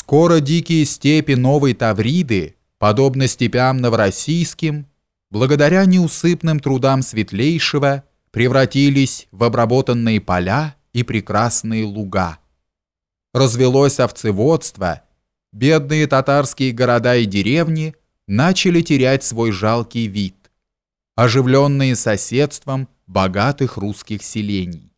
Скоро дикие степи Новой Тавриды, подобно степям новороссийским, благодаря неусыпным трудам Светлейшего, превратились в обработанные поля и прекрасные луга. Развелось овцеводство, бедные татарские города и деревни начали терять свой жалкий вид, оживленные соседством богатых русских селений.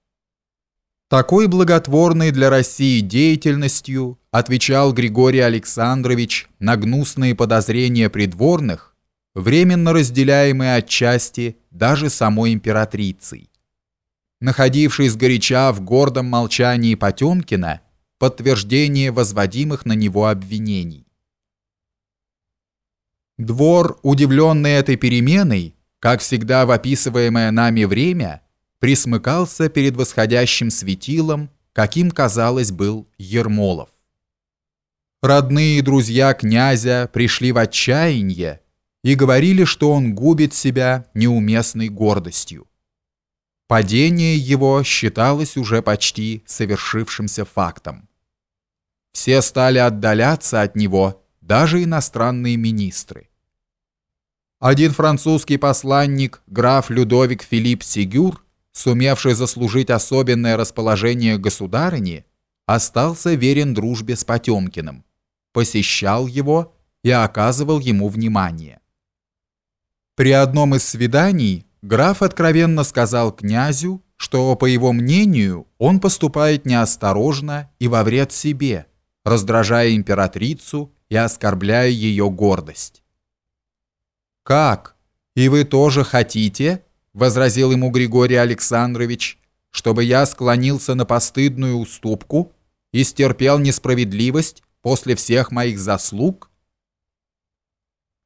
Такой благотворной для России деятельностью отвечал Григорий Александрович на гнусные подозрения придворных, временно разделяемые отчасти даже самой императрицей. Находивший сгоряча в гордом молчании Потемкина подтверждение возводимых на него обвинений. Двор, удивленный этой переменой, как всегда в описываемое нами время, присмыкался перед восходящим светилом, каким, казалось, был Ермолов. Родные и друзья князя пришли в отчаяние и говорили, что он губит себя неуместной гордостью. Падение его считалось уже почти совершившимся фактом. Все стали отдаляться от него, даже иностранные министры. Один французский посланник, граф Людовик Филипп Сигюр, сумевший заслужить особенное расположение государыни, остался верен дружбе с Потемкиным, посещал его и оказывал ему внимание. При одном из свиданий граф откровенно сказал князю, что, по его мнению, он поступает неосторожно и во вред себе, раздражая императрицу и оскорбляя ее гордость. «Как? И вы тоже хотите?» Возразил ему Григорий Александрович, чтобы я склонился на постыдную уступку и стерпел несправедливость после всех моих заслуг?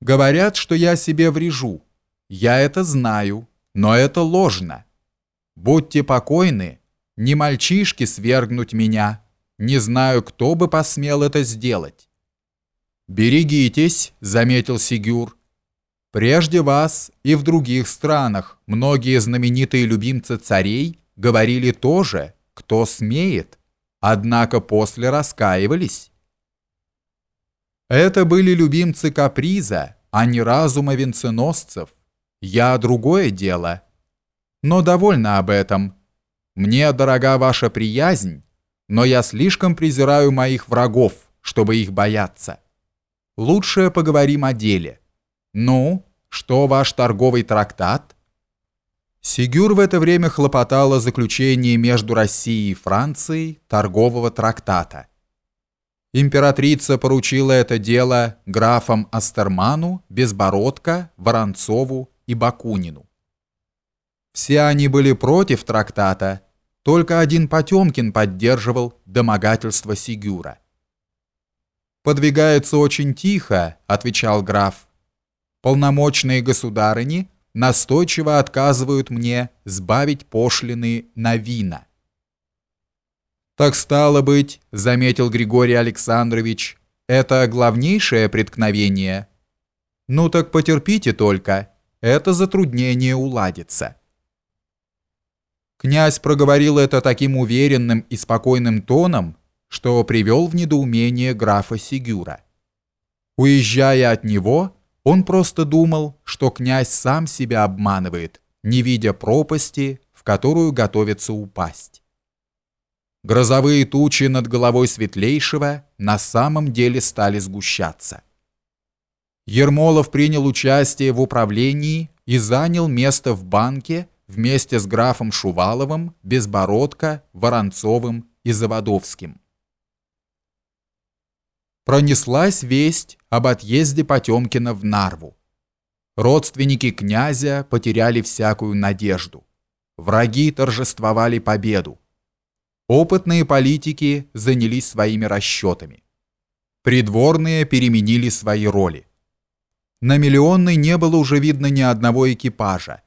Говорят, что я себе врежу. Я это знаю, но это ложно. Будьте покойны, не мальчишки свергнуть меня. Не знаю, кто бы посмел это сделать. «Берегитесь», — заметил Сигюр, Прежде вас и в других странах многие знаменитые любимцы царей говорили тоже, кто смеет, однако после раскаивались. Это были любимцы каприза, а не разума венценосцев. Я другое дело. Но довольно об этом. Мне дорога ваша приязнь, но я слишком презираю моих врагов, чтобы их бояться. Лучше поговорим о деле. Ну, что ваш торговый трактат? Сигюр в это время хлопотал о заключении между Россией и Францией торгового трактата. Императрица поручила это дело графам Астерману, Безбородко, Воронцову и Бакунину. Все они были против трактата, только один Потемкин поддерживал домогательство Сигюра. «Подвигается очень тихо», — отвечал граф полномочные государыни настойчиво отказывают мне сбавить пошлины на вина. «Так стало быть, — заметил Григорий Александрович, — это главнейшее преткновение. Ну так потерпите только, это затруднение уладится». Князь проговорил это таким уверенным и спокойным тоном, что привел в недоумение графа Сигюра. Уезжая от него, он просто думал, что князь сам себя обманывает, не видя пропасти, в которую готовится упасть. Грозовые тучи над головой Светлейшего на самом деле стали сгущаться. Ермолов принял участие в управлении и занял место в банке вместе с графом Шуваловым, Безбородко, Воронцовым и Заводовским пронеслась весть об отъезде Потемкина в Нарву. Родственники князя потеряли всякую надежду. Враги торжествовали победу. Опытные политики занялись своими расчетами. Придворные переменили свои роли. На Миллионной не было уже видно ни одного экипажа.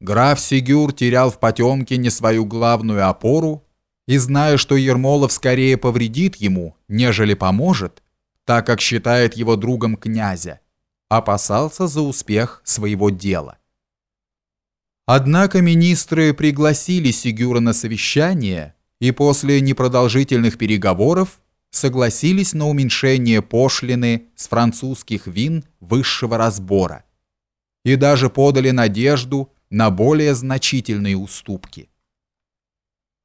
Граф Сигюр терял в Потемкине свою главную опору и зная, что Ермолов скорее повредит ему, нежели поможет, так как считает его другом князя, опасался за успех своего дела. Однако министры пригласили Сигюра на совещание, и после непродолжительных переговоров согласились на уменьшение пошлины с французских вин высшего разбора и даже подали надежду на более значительные уступки.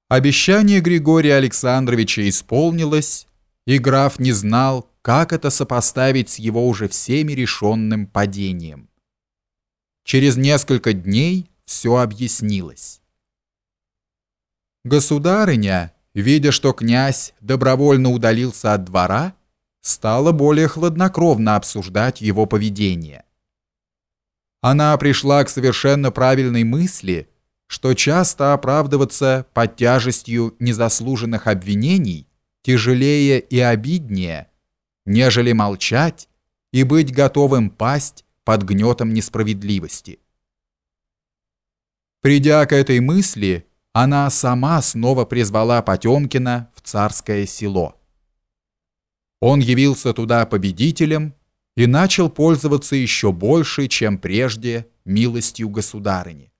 Обещание Григория Александровича исполнилось, и граф не знал, как это сопоставить с его уже всеми решенным падением. Через несколько дней все объяснилось. Государыня, видя, что князь добровольно удалился от двора, стала более хладнокровно обсуждать его поведение. Она пришла к совершенно правильной мысли, что часто оправдываться под тяжестью незаслуженных обвинений тяжелее и обиднее, нежели молчать и быть готовым пасть под гнетом несправедливости. Придя к этой мысли, она сама снова призвала Потемкина в царское село. Он явился туда победителем и начал пользоваться еще больше, чем прежде, милостью государыни.